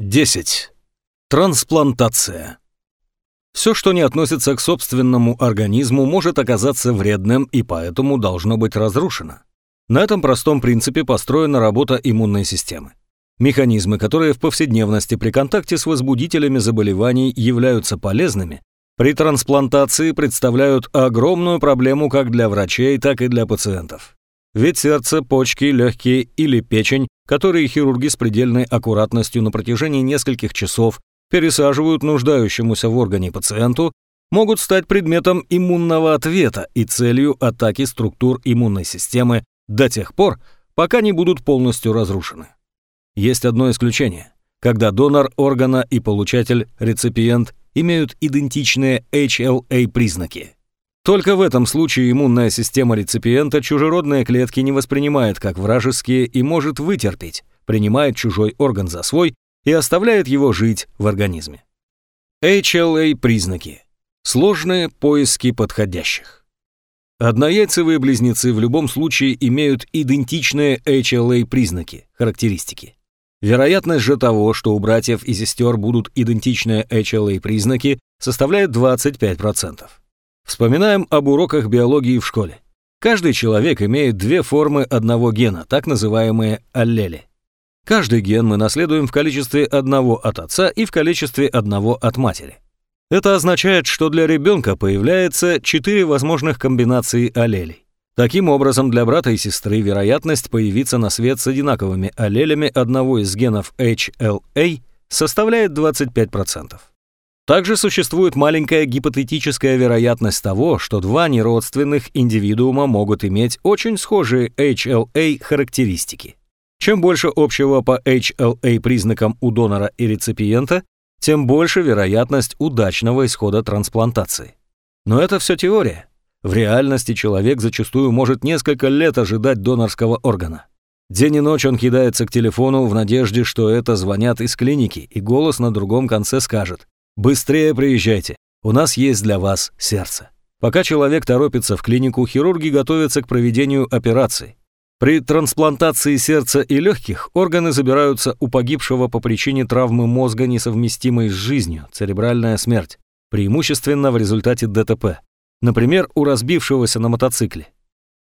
10. Трансплантация. Все, что не относится к собственному организму, может оказаться вредным и поэтому должно быть разрушено. На этом простом принципе построена работа иммунной системы. Механизмы, которые в повседневности при контакте с возбудителями заболеваний являются полезными, при трансплантации представляют огромную проблему как для врачей, так и для пациентов. Ведь сердце, почки, легкие или печень, которые хирурги с предельной аккуратностью на протяжении нескольких часов пересаживают нуждающемуся в органе пациенту, могут стать предметом иммунного ответа и целью атаки структур иммунной системы до тех пор, пока не будут полностью разрушены. Есть одно исключение, когда донор органа и получатель, реципиент, имеют идентичные HLA признаки – только в этом случае иммунная система реципиента чужеродные клетки не воспринимает как вражеские и может вытерпеть, принимает чужой орган за свой и оставляет его жить в организме. HLA-признаки. Сложные поиски подходящих. Однояйцевые близнецы в любом случае имеют идентичные HLA-признаки, характеристики. Вероятность же того, что у братьев и сестер будут идентичные HLA-признаки, составляет 25%. Вспоминаем об уроках биологии в школе. Каждый человек имеет две формы одного гена, так называемые аллели. Каждый ген мы наследуем в количестве одного от отца и в количестве одного от матери. Это означает, что для ребенка появляется четыре возможных комбинации аллелей. Таким образом, для брата и сестры вероятность появиться на свет с одинаковыми аллелями одного из генов HLA составляет 25%. Также существует маленькая гипотетическая вероятность того, что два неродственных индивидуума могут иметь очень схожие HLA характеристики. Чем больше общего по HLA признакам у донора и реципиента, тем больше вероятность удачного исхода трансплантации. Но это все теория. В реальности человек зачастую может несколько лет ожидать донорского органа. День и ночь он кидается к телефону в надежде, что это звонят из клиники, и голос на другом конце скажет Быстрее приезжайте, у нас есть для вас сердце. Пока человек торопится в клинику, хирурги готовятся к проведению операции. При трансплантации сердца и легких органы забираются у погибшего по причине травмы мозга, несовместимой с жизнью, церебральная смерть, преимущественно в результате ДТП. Например, у разбившегося на мотоцикле.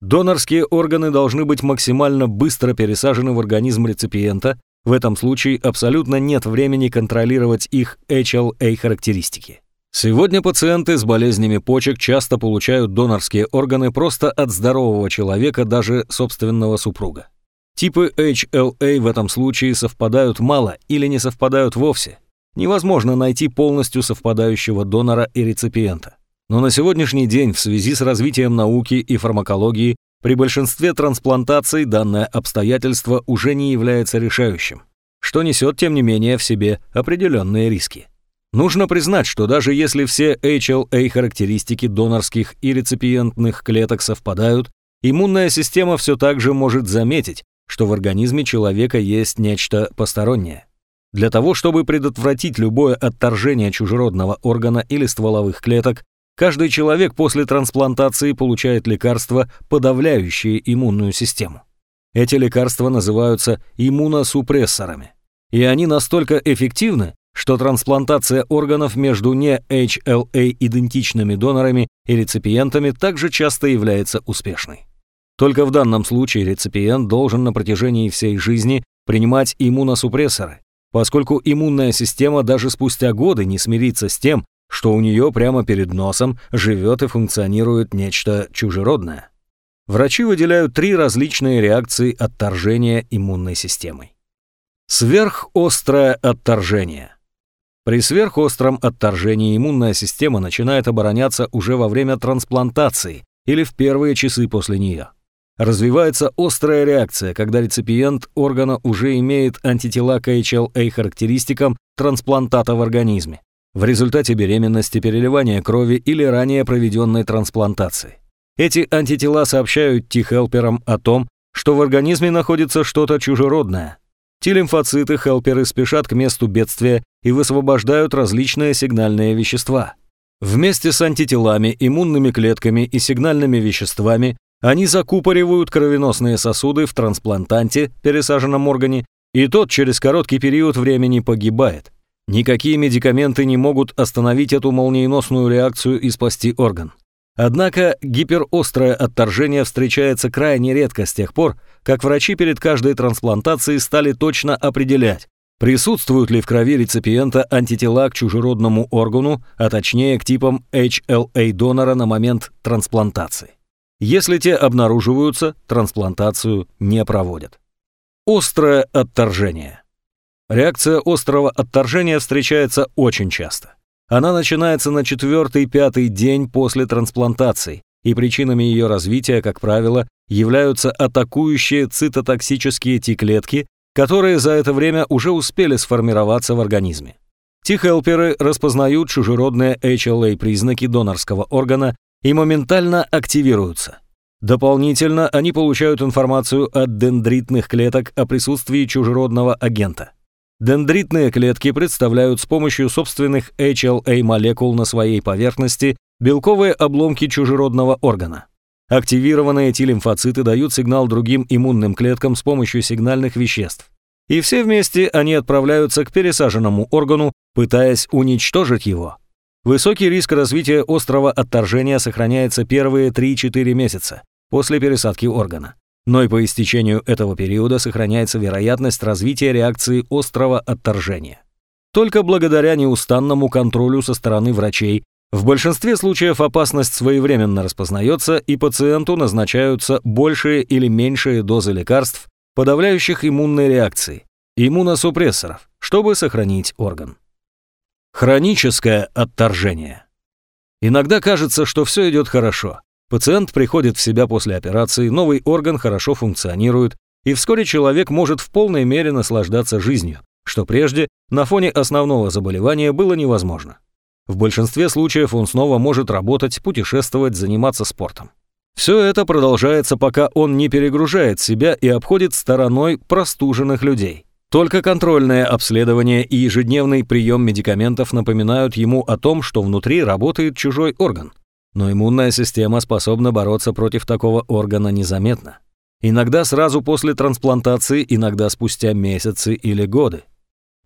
Донорские органы должны быть максимально быстро пересажены в организм реципиента, в этом случае абсолютно нет времени контролировать их HLA-характеристики. Сегодня пациенты с болезнями почек часто получают донорские органы просто от здорового человека, даже собственного супруга. Типы HLA в этом случае совпадают мало или не совпадают вовсе. Невозможно найти полностью совпадающего донора и реципиента. Но на сегодняшний день в связи с развитием науки и фармакологии при большинстве трансплантаций данное обстоятельство уже не является решающим, что несет, тем не менее, в себе определенные риски. Нужно признать, что даже если все HLA-характеристики донорских и реципиентных клеток совпадают, иммунная система все так же может заметить, что в организме человека есть нечто постороннее. Для того, чтобы предотвратить любое отторжение чужеродного органа или стволовых клеток, Каждый человек после трансплантации получает лекарства, подавляющие иммунную систему. Эти лекарства называются иммуносупрессорами. И они настолько эффективны, что трансплантация органов между не HLA-идентичными донорами и реципиентами также часто является успешной. Только в данном случае реципиент должен на протяжении всей жизни принимать иммуносупрессоры, поскольку иммунная система даже спустя годы не смирится с тем, что у нее прямо перед носом живет и функционирует нечто чужеродное. Врачи выделяют три различные реакции отторжения иммунной системой. Сверхострое отторжение. При сверхостром отторжении иммунная система начинает обороняться уже во время трансплантации или в первые часы после нее. Развивается острая реакция, когда реципиент органа уже имеет антитела к HLA характеристикам трансплантата в организме в результате беременности, переливания крови или ранее проведенной трансплантации. Эти антитела сообщают Т-хелперам о том, что в организме находится что-то чужеродное. Т-лимфоциты-хелперы спешат к месту бедствия и высвобождают различные сигнальные вещества. Вместе с антителами, иммунными клетками и сигнальными веществами они закупоривают кровеносные сосуды в трансплантанте, пересаженном органе, и тот через короткий период времени погибает. Никакие медикаменты не могут остановить эту молниеносную реакцию и спасти орган. Однако гиперострое отторжение встречается крайне редко с тех пор, как врачи перед каждой трансплантацией стали точно определять, присутствуют ли в крови реципиента антитела к чужеродному органу, а точнее к типам HLA донора на момент трансплантации. Если те обнаруживаются, трансплантацию не проводят. Острое отторжение. Реакция острого отторжения встречается очень часто. Она начинается на четвертый-пятый день после трансплантации, и причинами ее развития, как правило, являются атакующие цитотоксические Т-клетки, которые за это время уже успели сформироваться в организме. Т-хелперы распознают чужеродные HLA-признаки донорского органа и моментально активируются. Дополнительно они получают информацию от дендритных клеток о присутствии чужеродного агента. Дендритные клетки представляют с помощью собственных HLA-молекул на своей поверхности белковые обломки чужеродного органа. Активированные Т-лимфоциты дают сигнал другим иммунным клеткам с помощью сигнальных веществ. И все вместе они отправляются к пересаженному органу, пытаясь уничтожить его. Высокий риск развития острого отторжения сохраняется первые 3-4 месяца после пересадки органа но и по истечению этого периода сохраняется вероятность развития реакции острого отторжения. Только благодаря неустанному контролю со стороны врачей в большинстве случаев опасность своевременно распознается и пациенту назначаются большие или меньшие дозы лекарств, подавляющих иммунные реакции, иммуносупрессоров, чтобы сохранить орган. Хроническое отторжение. Иногда кажется, что все идет хорошо, Пациент приходит в себя после операции, новый орган хорошо функционирует, и вскоре человек может в полной мере наслаждаться жизнью, что прежде на фоне основного заболевания было невозможно. В большинстве случаев он снова может работать, путешествовать, заниматься спортом. Все это продолжается, пока он не перегружает себя и обходит стороной простуженных людей. Только контрольное обследование и ежедневный прием медикаментов напоминают ему о том, что внутри работает чужой орган. Но иммунная система способна бороться против такого органа незаметно. Иногда сразу после трансплантации, иногда спустя месяцы или годы.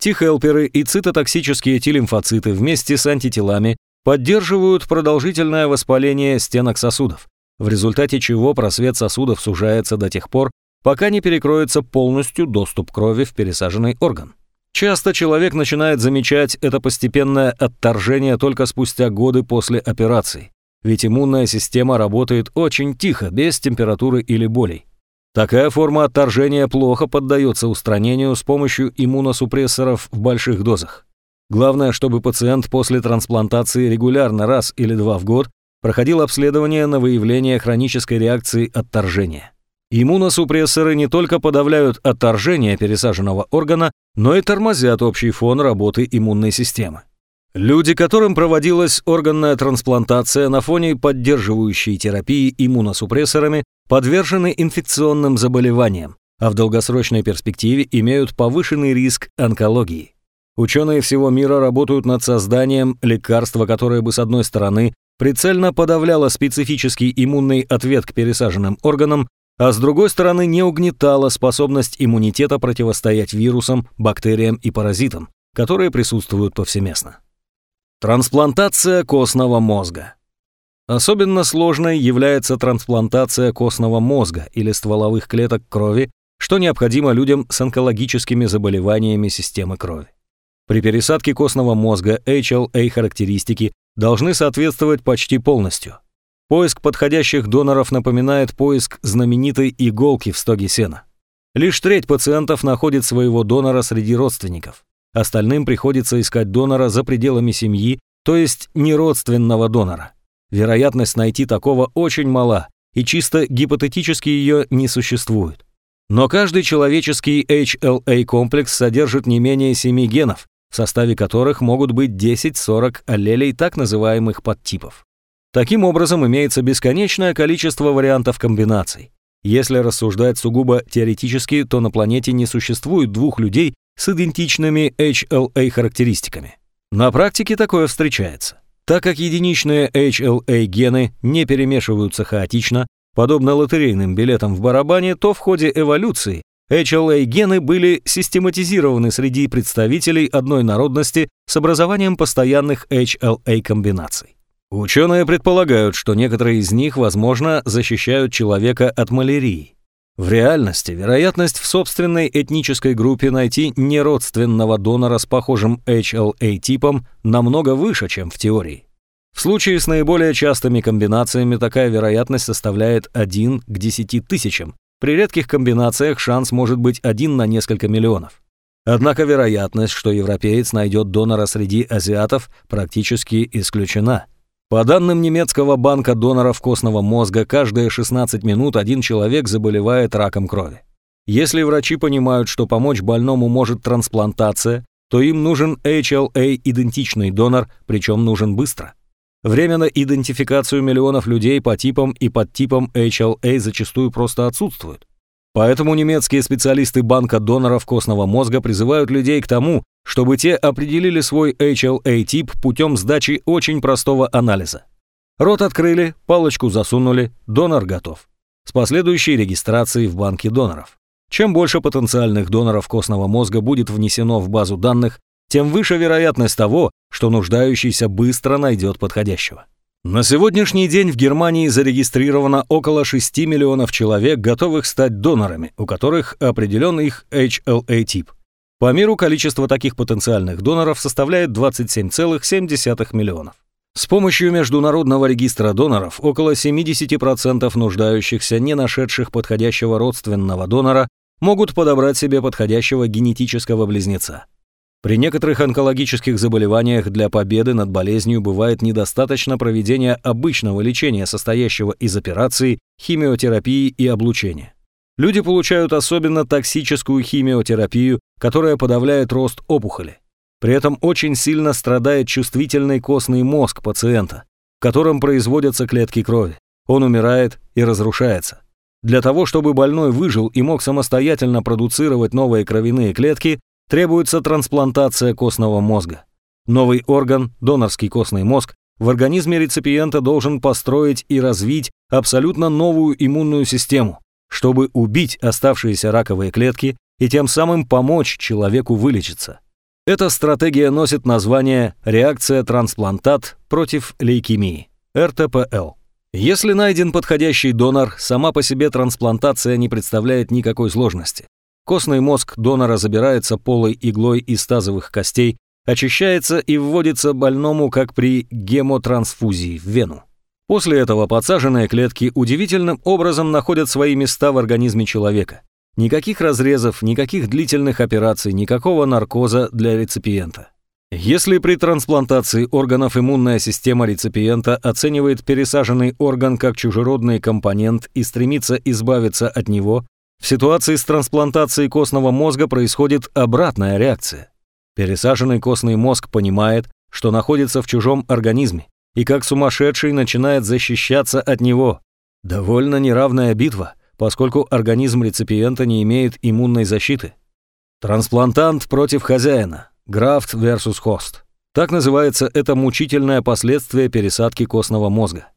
T-хелперы и цитотоксические T-лимфоциты вместе с антителами поддерживают продолжительное воспаление стенок сосудов, в результате чего просвет сосудов сужается до тех пор, пока не перекроется полностью доступ крови в пересаженный орган. Часто человек начинает замечать это постепенное отторжение только спустя годы после операции ведь иммунная система работает очень тихо, без температуры или болей. Такая форма отторжения плохо поддается устранению с помощью иммуносупрессоров в больших дозах. Главное, чтобы пациент после трансплантации регулярно раз или два в год проходил обследование на выявление хронической реакции отторжения. Иммуносупрессоры не только подавляют отторжение пересаженного органа, но и тормозят общий фон работы иммунной системы. Люди, которым проводилась органная трансплантация на фоне поддерживающей терапии иммуносупрессорами, подвержены инфекционным заболеваниям, а в долгосрочной перспективе имеют повышенный риск онкологии. Ученые всего мира работают над созданием лекарства, которое бы с одной стороны прицельно подавляло специфический иммунный ответ к пересаженным органам, а с другой стороны не угнетало способность иммунитета противостоять вирусам, бактериям и паразитам, которые присутствуют повсеместно. Трансплантация костного мозга. Особенно сложной является трансплантация костного мозга или стволовых клеток крови, что необходимо людям с онкологическими заболеваниями системы крови. При пересадке костного мозга HLA-характеристики должны соответствовать почти полностью. Поиск подходящих доноров напоминает поиск знаменитой иголки в стоге сена. Лишь треть пациентов находит своего донора среди родственников. Остальным приходится искать донора за пределами семьи, то есть неродственного донора. Вероятность найти такого очень мала, и чисто гипотетически ее не существует. Но каждый человеческий HLA-комплекс содержит не менее 7 генов, в составе которых могут быть 10-40 аллелей так называемых подтипов. Таким образом, имеется бесконечное количество вариантов комбинаций. Если рассуждать сугубо теоретически, то на планете не существует двух людей с идентичными HLA-характеристиками. На практике такое встречается. Так как единичные HLA-гены не перемешиваются хаотично, подобно лотерейным билетам в барабане, то в ходе эволюции HLA-гены были систематизированы среди представителей одной народности с образованием постоянных HLA-комбинаций. Ученые предполагают, что некоторые из них, возможно, защищают человека от малярии. В реальности вероятность в собственной этнической группе найти неродственного донора с похожим HLA-типом намного выше, чем в теории. В случае с наиболее частыми комбинациями такая вероятность составляет 1 к 10 тысячам. При редких комбинациях шанс может быть 1 на несколько миллионов. Однако вероятность, что европеец найдет донора среди азиатов, практически исключена. По данным немецкого банка доноров костного мозга, каждые 16 минут один человек заболевает раком крови. Если врачи понимают, что помочь больному может трансплантация, то им нужен HLA-идентичный донор, причем нужен быстро. Время на идентификацию миллионов людей по типам и подтипам HLA зачастую просто отсутствует. Поэтому немецкие специалисты банка доноров костного мозга призывают людей к тому, чтобы те определили свой HLA-тип путем сдачи очень простого анализа. Рот открыли, палочку засунули, донор готов. С последующей регистрацией в банке доноров. Чем больше потенциальных доноров костного мозга будет внесено в базу данных, тем выше вероятность того, что нуждающийся быстро найдет подходящего. На сегодняшний день в Германии зарегистрировано около 6 миллионов человек, готовых стать донорами, у которых определен их HLA-тип. По миру количество таких потенциальных доноров составляет 27,7 миллионов. С помощью Международного регистра доноров около 70% нуждающихся, не нашедших подходящего родственного донора, могут подобрать себе подходящего генетического близнеца. При некоторых онкологических заболеваниях для победы над болезнью бывает недостаточно проведения обычного лечения, состоящего из операций, химиотерапии и облучения. Люди получают особенно токсическую химиотерапию, которая подавляет рост опухоли. При этом очень сильно страдает чувствительный костный мозг пациента, в котором производятся клетки крови. Он умирает и разрушается. Для того, чтобы больной выжил и мог самостоятельно продуцировать новые кровяные клетки, требуется трансплантация костного мозга. Новый орган, донорский костный мозг, в организме реципиента должен построить и развить абсолютно новую иммунную систему, чтобы убить оставшиеся раковые клетки и тем самым помочь человеку вылечиться. Эта стратегия носит название «реакция трансплантат против лейкемии» – РТПЛ. Если найден подходящий донор, сама по себе трансплантация не представляет никакой сложности. Костный мозг донора забирается полой иглой из тазовых костей, очищается и вводится больному, как при гемотрансфузии в вену. После этого подсаженные клетки удивительным образом находят свои места в организме человека. Никаких разрезов, никаких длительных операций, никакого наркоза для реципиента. Если при трансплантации органов иммунная система реципиента оценивает пересаженный орган как чужеродный компонент и стремится избавиться от него, в ситуации с трансплантацией костного мозга происходит обратная реакция. Пересаженный костный мозг понимает, что находится в чужом организме, и как сумасшедший начинает защищаться от него. Довольно неравная битва, поскольку организм реципиента не имеет иммунной защиты. Трансплантант против хозяина. Графт versus хост. Так называется это мучительное последствие пересадки костного мозга.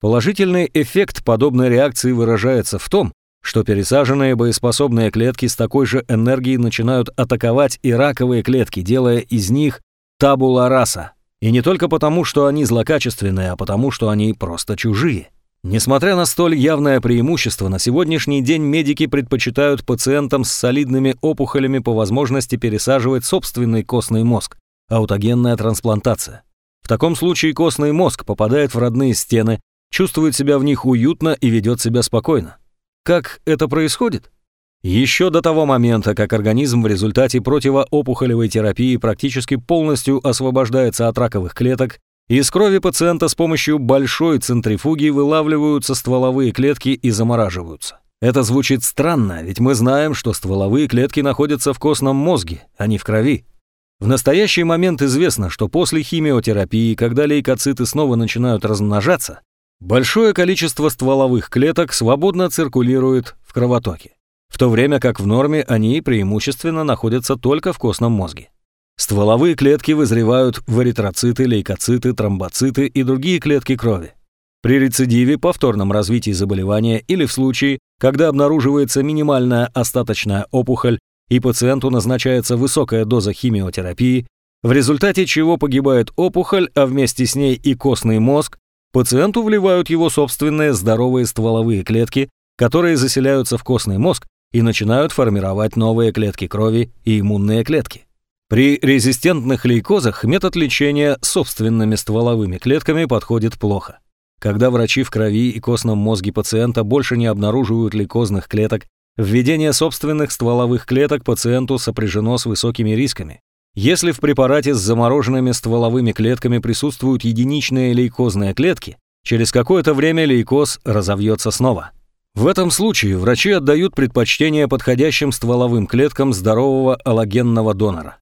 Положительный эффект подобной реакции выражается в том, что пересаженные боеспособные клетки с такой же энергией начинают атаковать и раковые клетки, делая из них табула раса. И не только потому, что они злокачественные, а потому, что они просто чужие. Несмотря на столь явное преимущество, на сегодняшний день медики предпочитают пациентам с солидными опухолями по возможности пересаживать собственный костный мозг, аутогенная трансплантация. В таком случае костный мозг попадает в родные стены, чувствует себя в них уютно и ведет себя спокойно. Как это происходит? Еще до того момента, как организм в результате противоопухолевой терапии практически полностью освобождается от раковых клеток, из крови пациента с помощью большой центрифуги вылавливаются стволовые клетки и замораживаются. Это звучит странно, ведь мы знаем, что стволовые клетки находятся в костном мозге, а не в крови. В настоящий момент известно, что после химиотерапии, когда лейкоциты снова начинают размножаться, Большое количество стволовых клеток свободно циркулирует в кровотоке, в то время как в норме они преимущественно находятся только в костном мозге. Стволовые клетки вызревают в эритроциты, лейкоциты, тромбоциты и другие клетки крови. При рецидиве, повторном развитии заболевания или в случае, когда обнаруживается минимальная остаточная опухоль и пациенту назначается высокая доза химиотерапии, в результате чего погибает опухоль, а вместе с ней и костный мозг, пациенту вливают его собственные здоровые стволовые клетки, которые заселяются в костный мозг и начинают формировать новые клетки крови и иммунные клетки. При резистентных лейкозах метод лечения собственными стволовыми клетками подходит плохо. Когда врачи в крови и костном мозге пациента больше не обнаруживают лейкозных клеток, введение собственных стволовых клеток пациенту сопряжено с высокими рисками. Если в препарате с замороженными стволовыми клетками присутствуют единичные лейкозные клетки, через какое-то время лейкоз разовьется снова. В этом случае врачи отдают предпочтение подходящим стволовым клеткам здорового аллогенного донора.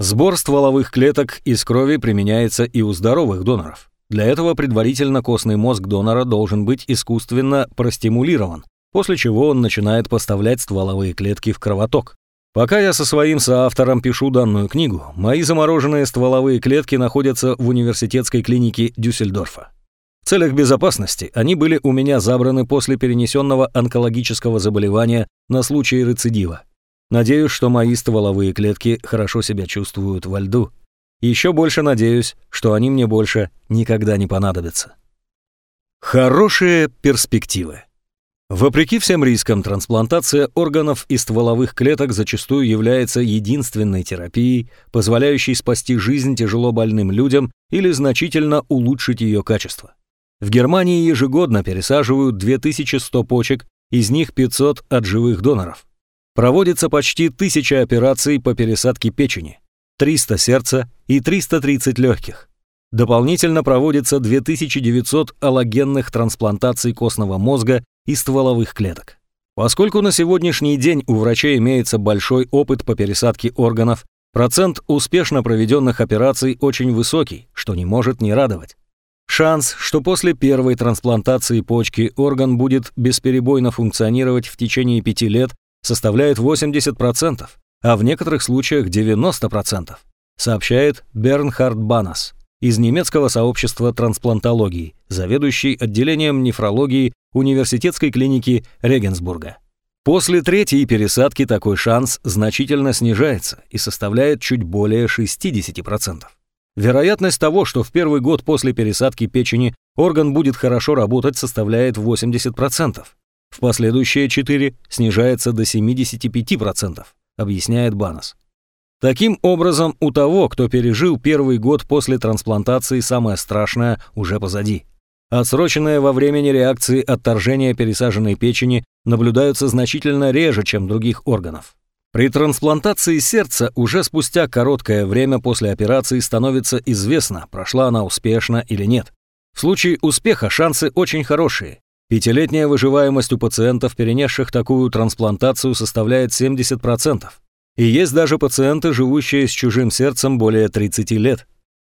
Сбор стволовых клеток из крови применяется и у здоровых доноров. Для этого предварительно костный мозг донора должен быть искусственно простимулирован, после чего он начинает поставлять стволовые клетки в кровоток. Пока я со своим соавтором пишу данную книгу, мои замороженные стволовые клетки находятся в университетской клинике Дюссельдорфа. Целях безопасности они были у меня забраны после перенесенного онкологического заболевания на случай рецидива. Надеюсь, что мои стволовые клетки хорошо себя чувствуют во льду. Еще больше надеюсь, что они мне больше никогда не понадобятся. Хорошие перспективы. Вопреки всем рискам, трансплантация органов и стволовых клеток зачастую является единственной терапией, позволяющей спасти жизнь тяжело больным людям или значительно улучшить ее качество. В Германии ежегодно пересаживают 2100 почек, из них 500 от живых доноров. Проводится почти 1000 операций по пересадке печени, 300 сердца и 330 легких. Дополнительно проводится 2900 аллогенных трансплантаций костного мозга и стволовых клеток. Поскольку на сегодняшний день у врачей имеется большой опыт по пересадке органов, процент успешно проведенных операций очень высокий, что не может не радовать. Шанс, что после первой трансплантации почки орган будет бесперебойно функционировать в течение пяти лет, составляет 80%, а в некоторых случаях 90%, сообщает Бернхард Банас из немецкого сообщества трансплантологии, заведующий отделением нефрологии университетской клиники Регенсбурга. После третьей пересадки такой шанс значительно снижается и составляет чуть более 60%. Вероятность того, что в первый год после пересадки печени орган будет хорошо работать, составляет 80%. В последующие 4 снижается до 75%, объясняет Банас. Таким образом, у того, кто пережил первый год после трансплантации, самое страшное уже позади. Отсроченные во времени реакции отторжения пересаженной печени наблюдаются значительно реже, чем других органов. При трансплантации сердца уже спустя короткое время после операции становится известно, прошла она успешно или нет. В случае успеха шансы очень хорошие. Пятилетняя выживаемость у пациентов, перенесших такую трансплантацию, составляет 70%. И есть даже пациенты, живущие с чужим сердцем более 30 лет.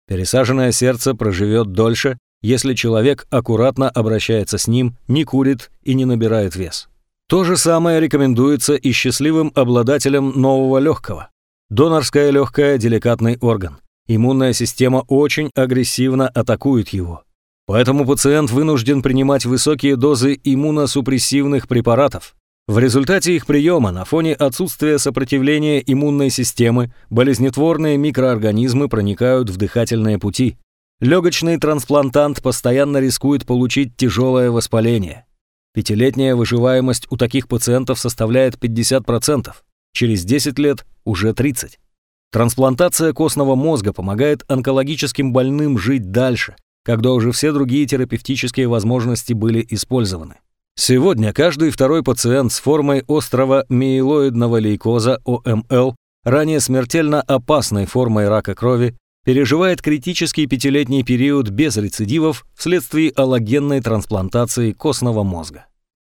Пересаженное сердце проживет дольше, если человек аккуратно обращается с ним, не курит и не набирает вес. То же самое рекомендуется и счастливым обладателям нового легкого. Донорское легкое – деликатный орган. Иммунная система очень агрессивно атакует его. Поэтому пациент вынужден принимать высокие дозы иммуносупрессивных препаратов, в результате их приема на фоне отсутствия сопротивления иммунной системы болезнетворные микроорганизмы проникают в дыхательные пути. Легочный трансплантант постоянно рискует получить тяжелое воспаление. Пятилетняя выживаемость у таких пациентов составляет 50%, через 10 лет уже 30%. Трансплантация костного мозга помогает онкологическим больным жить дальше, когда уже все другие терапевтические возможности были использованы. Сегодня каждый второй пациент с формой острого миелоидного лейкоза ОМЛ, ранее смертельно опасной формой рака крови, переживает критический пятилетний период без рецидивов вследствие аллогенной трансплантации костного мозга.